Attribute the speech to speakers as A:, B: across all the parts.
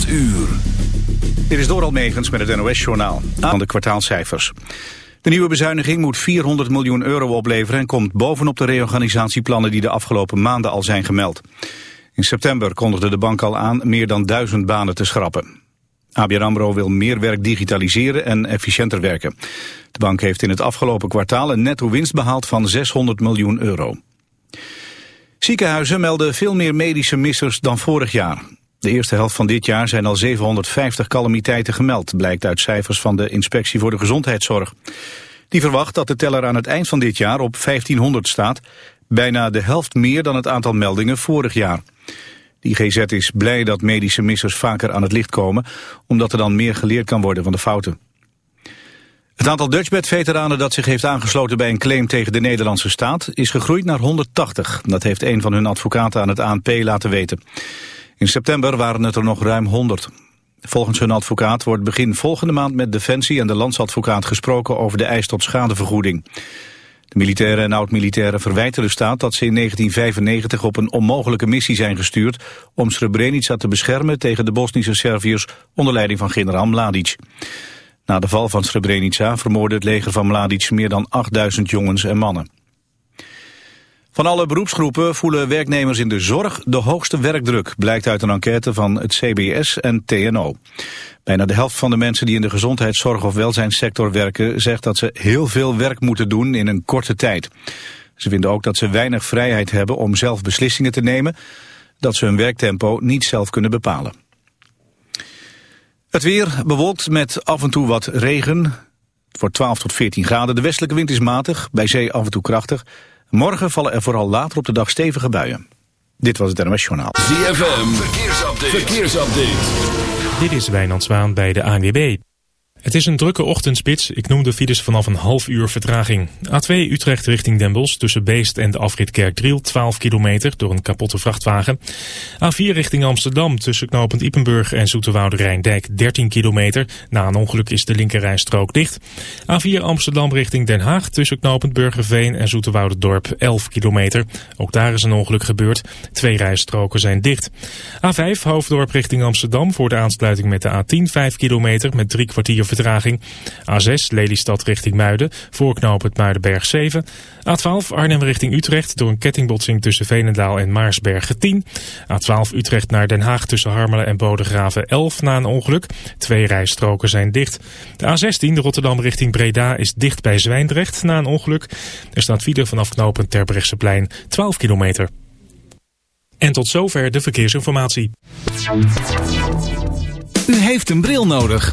A: 8 uur. Dit is Doral Megens met het NOS-journaal. Aan de kwartaalcijfers. De nieuwe bezuiniging moet 400 miljoen euro opleveren... en komt bovenop de reorganisatieplannen die de afgelopen maanden al zijn gemeld. In september kondigde de bank al aan meer dan duizend banen te schrappen. ABN AMRO wil meer werk digitaliseren en efficiënter werken. De bank heeft in het afgelopen kwartaal een netto winst behaald van 600 miljoen euro. Ziekenhuizen melden veel meer medische missers dan vorig jaar. De eerste helft van dit jaar zijn al 750 calamiteiten gemeld, blijkt uit cijfers van de Inspectie voor de Gezondheidszorg. Die verwacht dat de teller aan het eind van dit jaar op 1500 staat, bijna de helft meer dan het aantal meldingen vorig jaar. De IGZ is blij dat medische missers vaker aan het licht komen, omdat er dan meer geleerd kan worden van de fouten. Het aantal Dutchbed-veteranen dat zich heeft aangesloten bij een claim tegen de Nederlandse staat is gegroeid naar 180. Dat heeft een van hun advocaten aan het ANP laten weten. In september waren het er nog ruim 100. Volgens hun advocaat wordt begin volgende maand met Defensie en de landsadvocaat gesproken over de eis tot schadevergoeding. De militairen en oud-militairen verwijten de staat dat ze in 1995 op een onmogelijke missie zijn gestuurd om Srebrenica te beschermen tegen de Bosnische Serviërs onder leiding van generaal Mladic. Na de val van Srebrenica vermoordde het leger van Mladic meer dan 8000 jongens en mannen. Van alle beroepsgroepen voelen werknemers in de zorg de hoogste werkdruk, blijkt uit een enquête van het CBS en TNO. Bijna de helft van de mensen die in de gezondheidszorg of welzijnssector werken zegt dat ze heel veel werk moeten doen in een korte tijd. Ze vinden ook dat ze weinig vrijheid hebben om zelf beslissingen te nemen, dat ze hun werktempo niet zelf kunnen bepalen. Het weer bewolkt met af en toe wat regen. Wordt 12 tot 14 graden. De westelijke wind is matig, bij zee af en toe krachtig. Morgen vallen er vooral later op de dag stevige buien. Dit was het NMS Journaal.
B: ZFM, verkeersupdate. verkeersupdate.
C: Dit is Wijnand Zwaan bij de ANWB. Het is een drukke ochtendspits. Ik noem de files vanaf een half uur vertraging. A2 Utrecht richting Den tussen Beest en de afrit Kerkdriel 12 kilometer door een kapotte vrachtwagen. A4 richting Amsterdam tussen knooppunt Ipenburg en Zoeterwoude Rijndijk 13 kilometer. Na een ongeluk is de linkerrijstrook dicht. A4 Amsterdam richting Den Haag tussen knooppunt Burgerveen en Zoeterwoude Dorp 11 kilometer. Ook daar is een ongeluk gebeurd. Twee rijstroken zijn dicht. A5 Hoofddorp richting Amsterdam voor de aansluiting met de A10 5 kilometer met drie kwartier vertraging. A6 Lelystad richting Muiden, voorknoop het Muidenberg 7. A12 Arnhem richting Utrecht door een kettingbotsing tussen Veenendaal en Maarsbergen 10. A12 Utrecht naar Den Haag tussen Harmelen en Bodegraven 11 na een ongeluk. Twee rijstroken zijn dicht. De A16 de Rotterdam richting Breda is dicht bij Zwijndrecht na een ongeluk. Er staat file vanaf knooppunt Terbrechtseplein 12 kilometer. En tot zover de verkeersinformatie.
D: U heeft een bril nodig.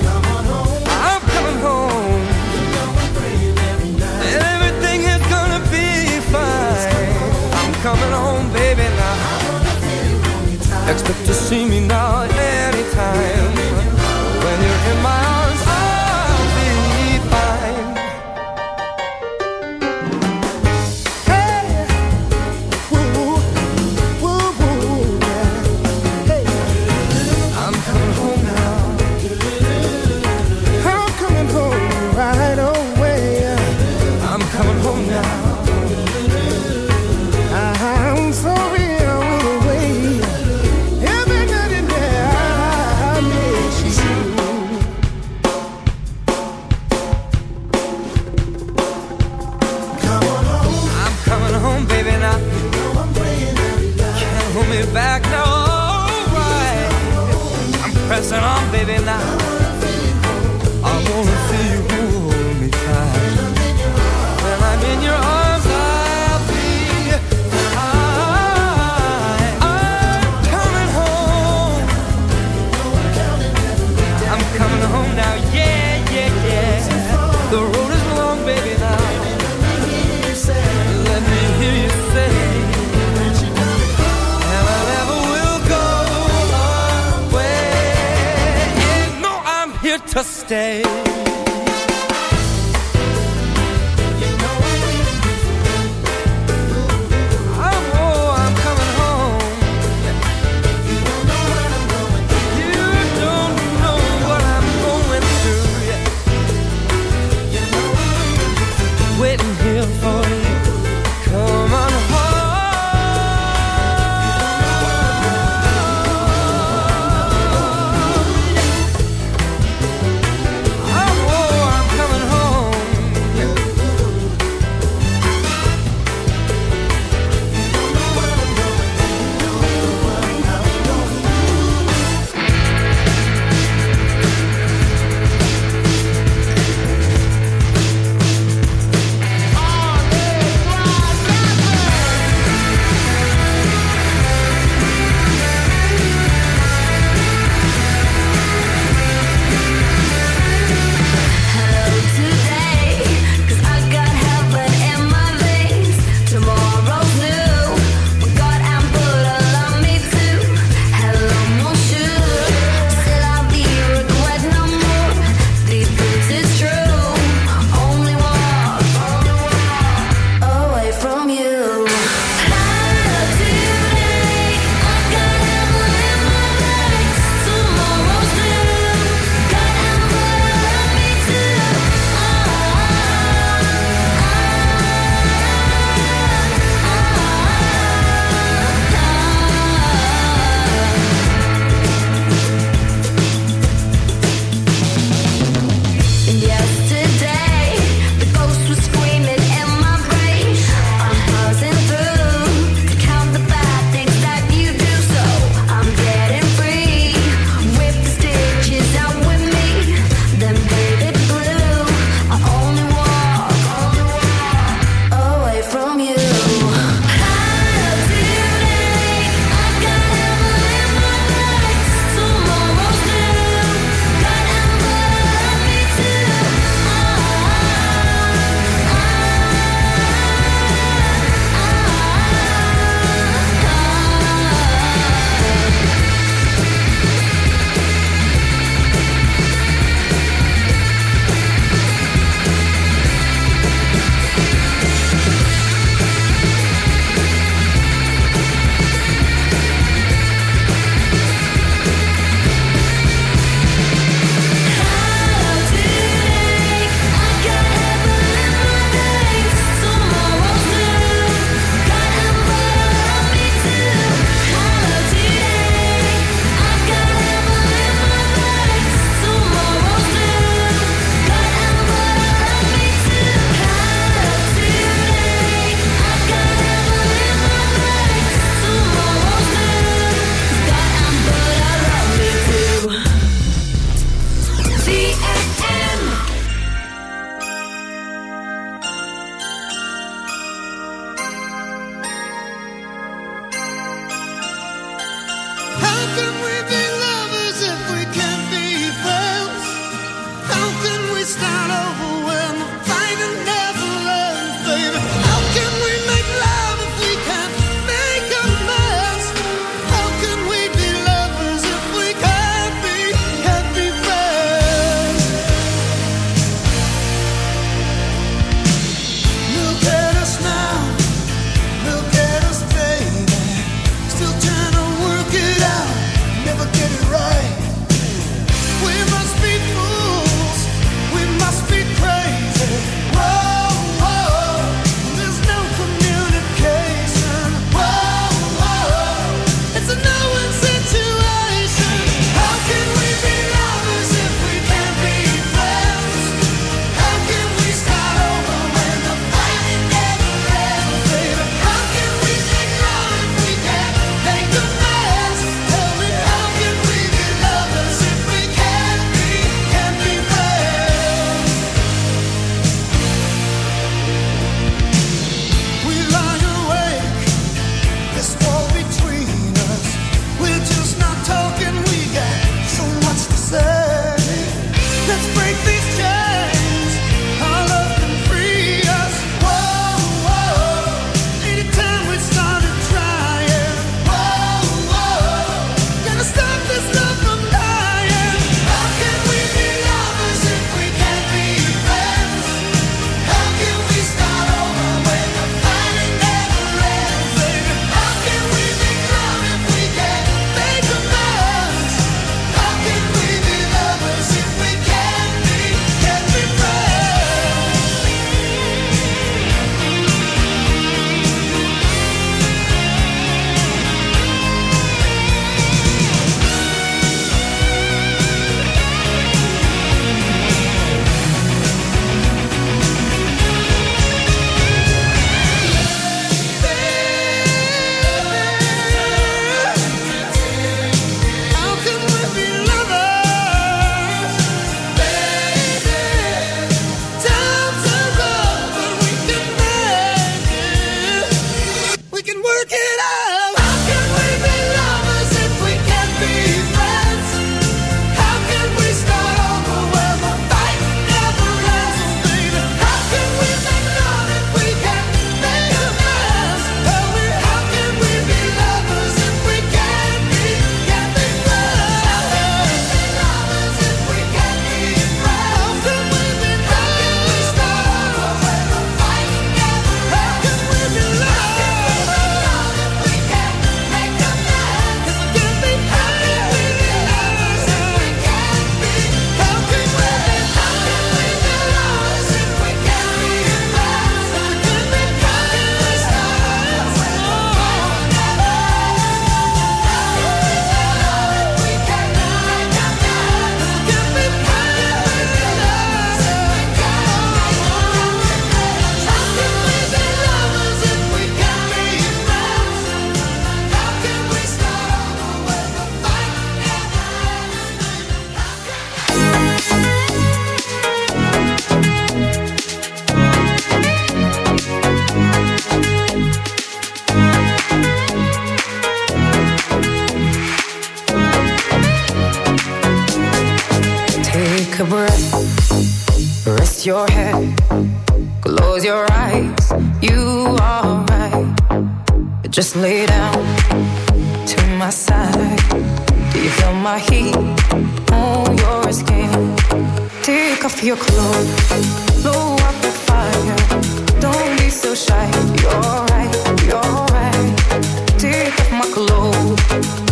E: Expect to see me now.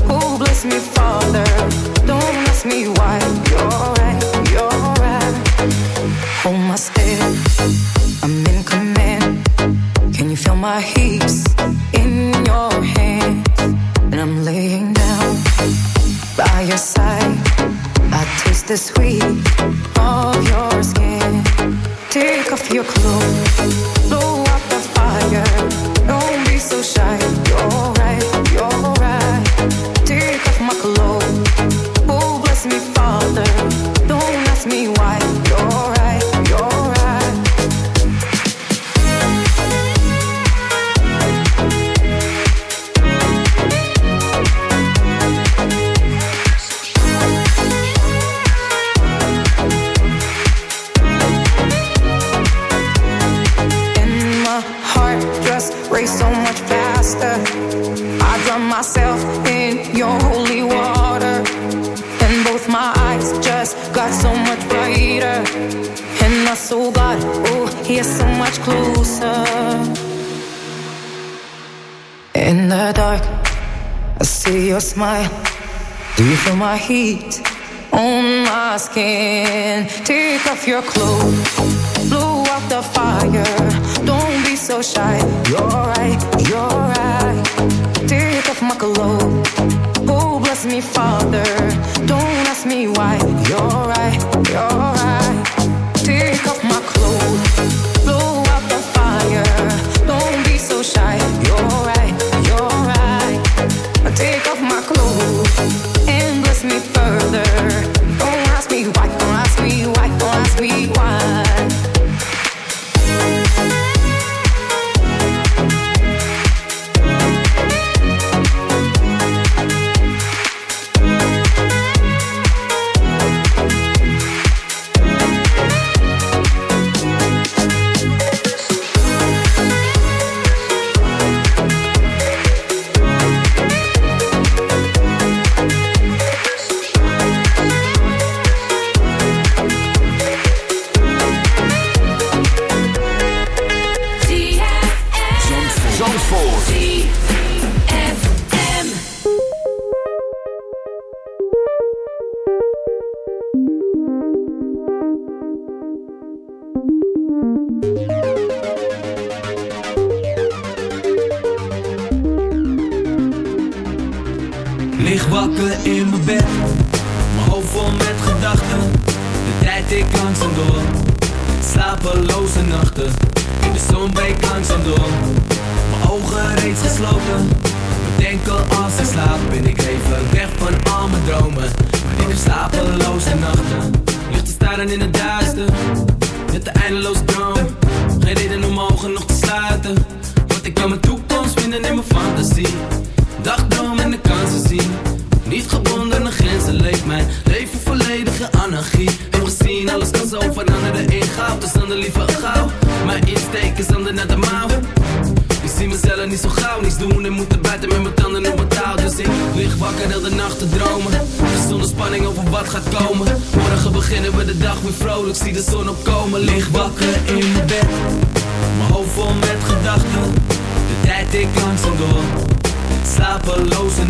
F: Who bless me, Father? Don't bless me. key.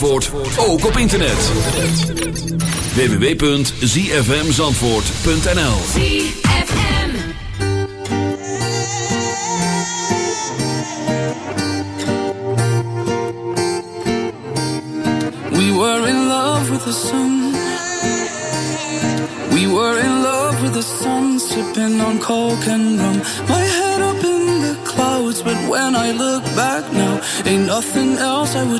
B: Zandvoort ook op internet. www.zfmzandvoort.nl ZFM
G: We were in love with the sun. We were in love with the sun Sipping on coke and rum. My head up in the clouds But when I look back now Ain't nothing else I would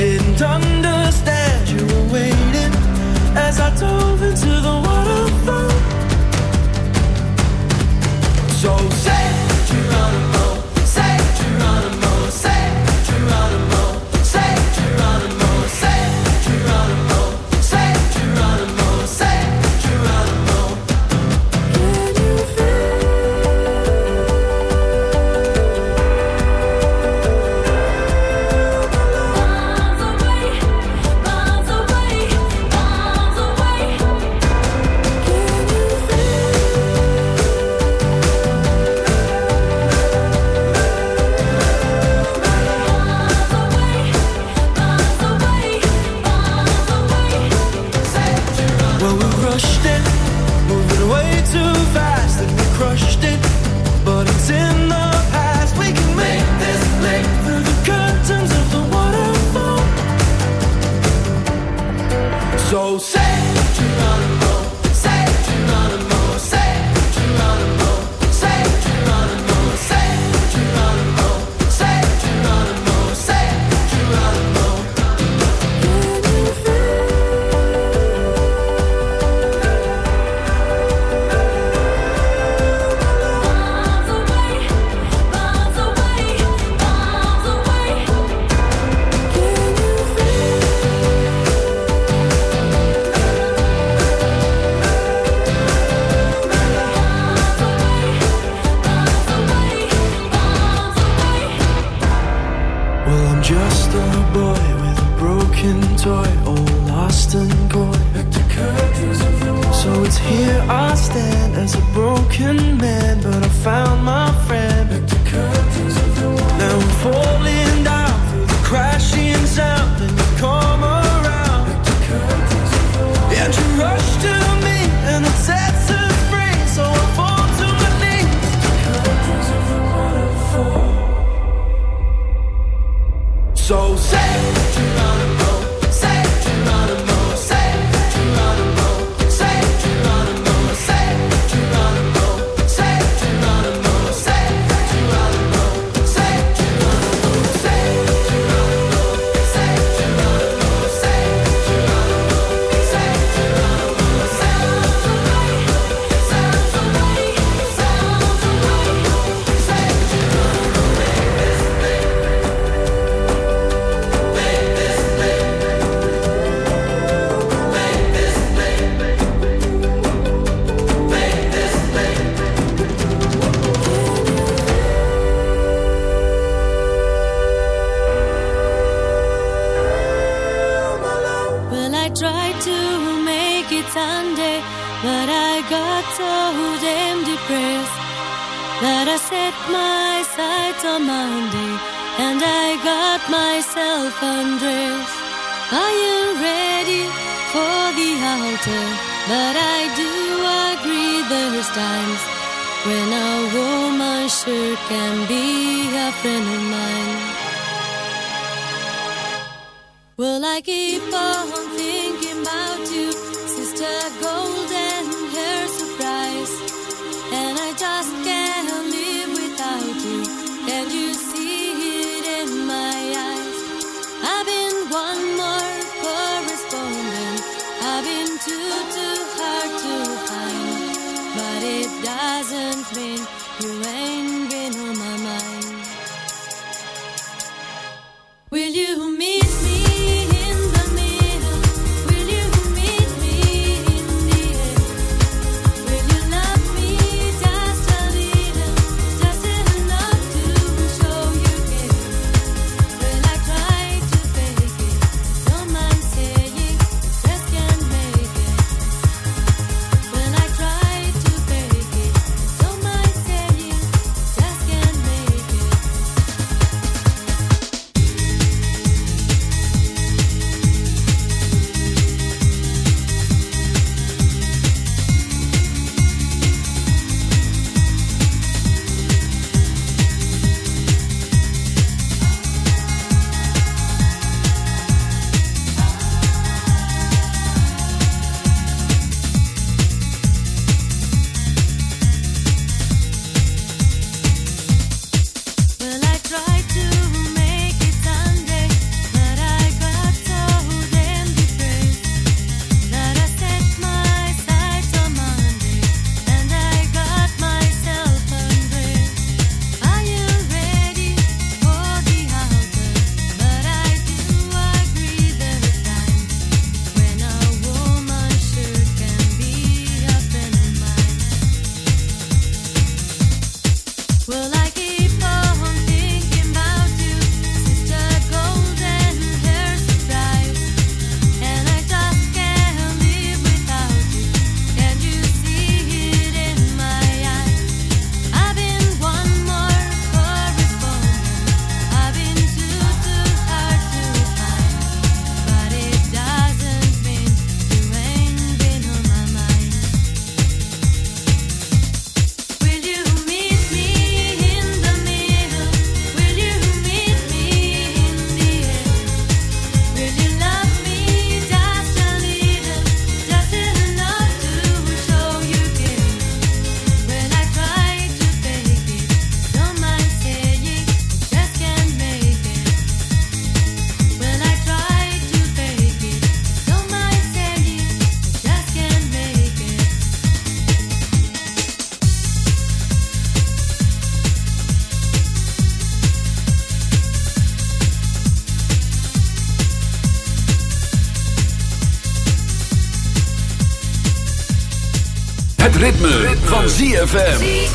H: Didn't understand. You were waiting as I dove
I: ZFM.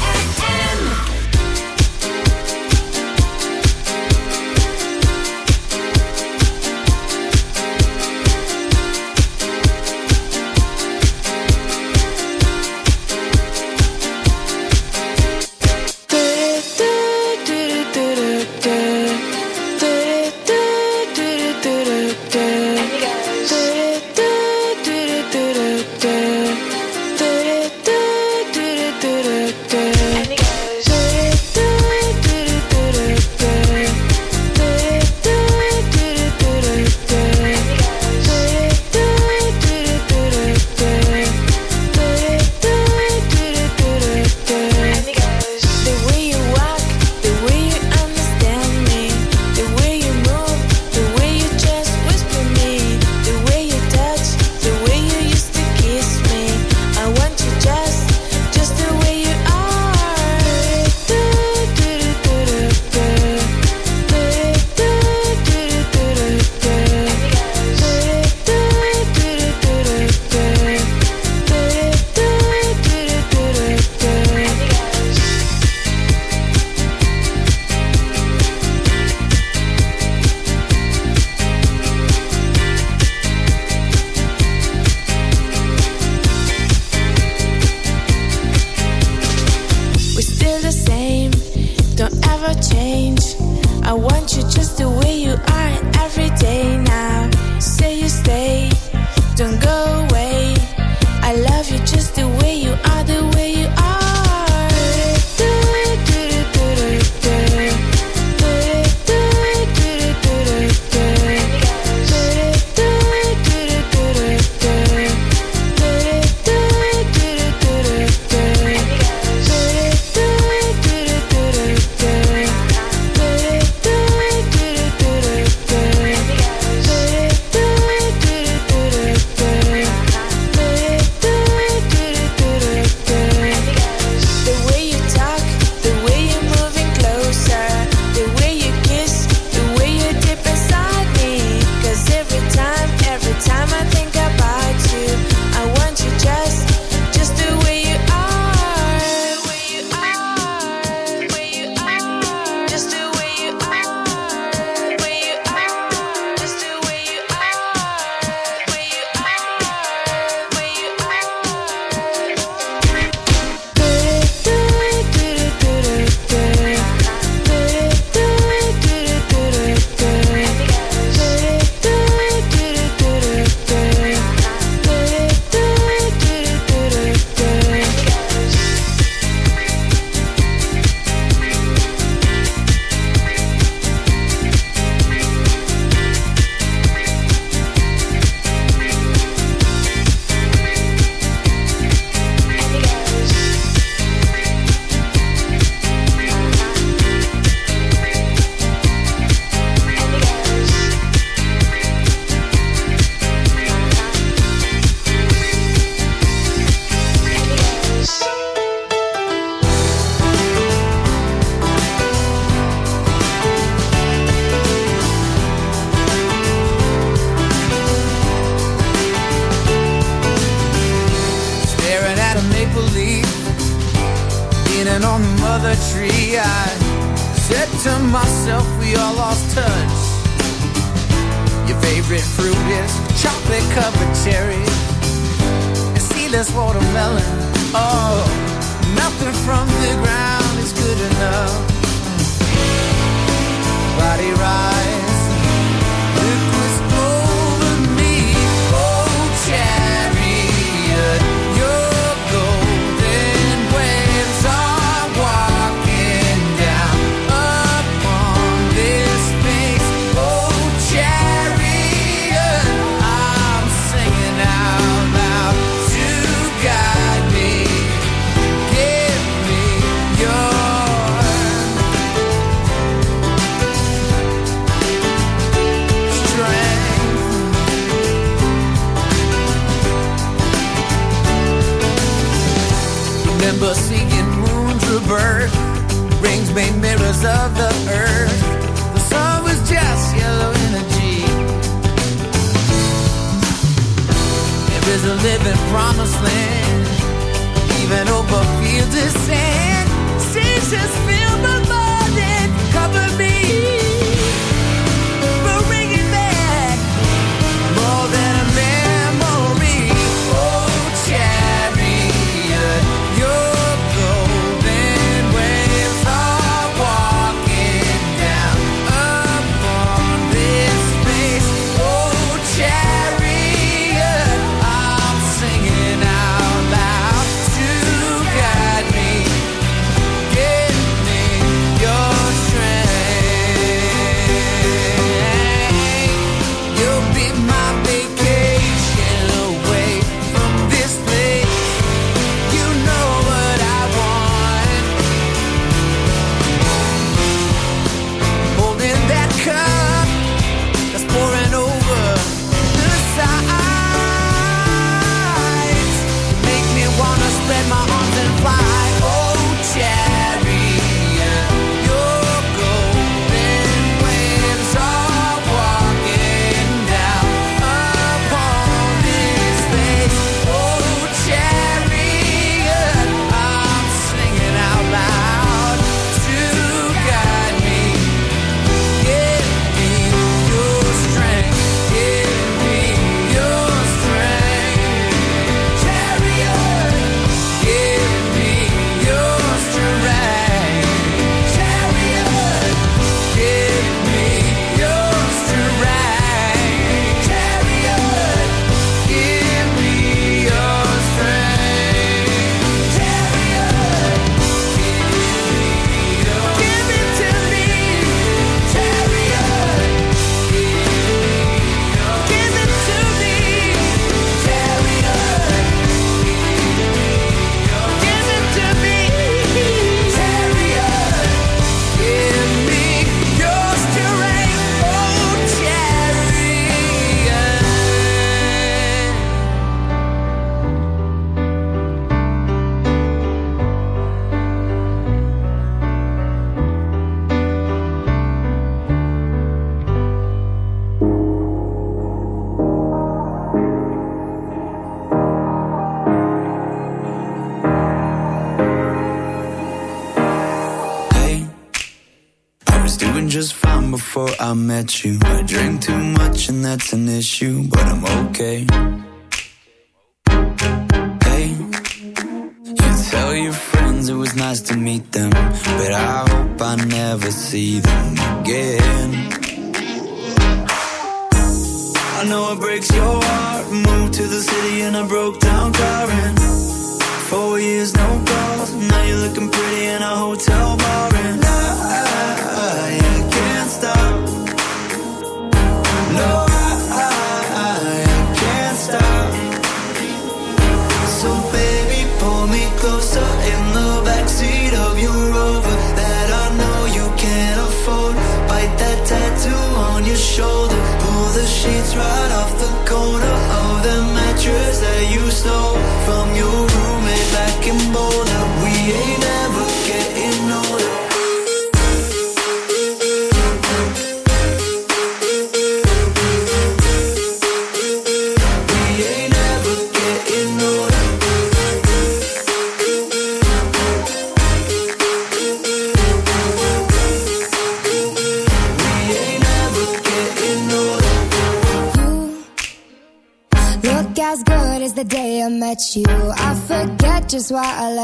J: met you.